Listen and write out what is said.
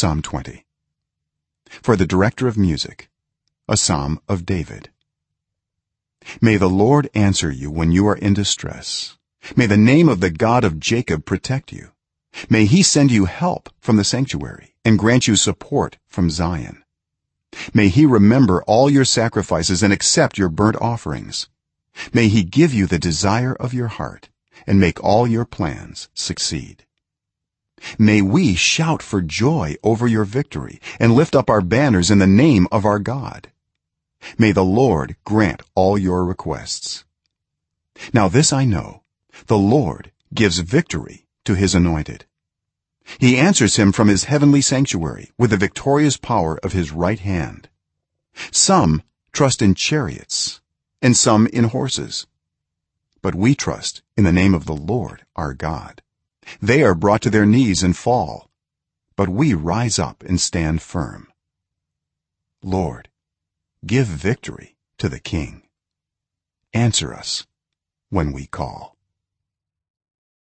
psalm 20 for the director of music a psalm of david. May the lord answer you when you are in distress. May the name of the god of jacob protect you. May he send you help from the sanctuary and grant you support from zion. May he remember all your sacrifices and accept your burnt offerings. May he give you the desire of your heart and make all your plans succeed may we shout for joy over your victory and lift up our banners in the name of our god. May the lord grant all your requests. Now this i know. The lord gives victory to his anointed. He answers him from his heavenly sanctuary with the victorious power of his right hand. Some trust in chariots and some in horses but we trust in the name of the lord our god they are brought to their knees and fall. But we rise up and stand firm. Lord give victory to the king. Answer us when we call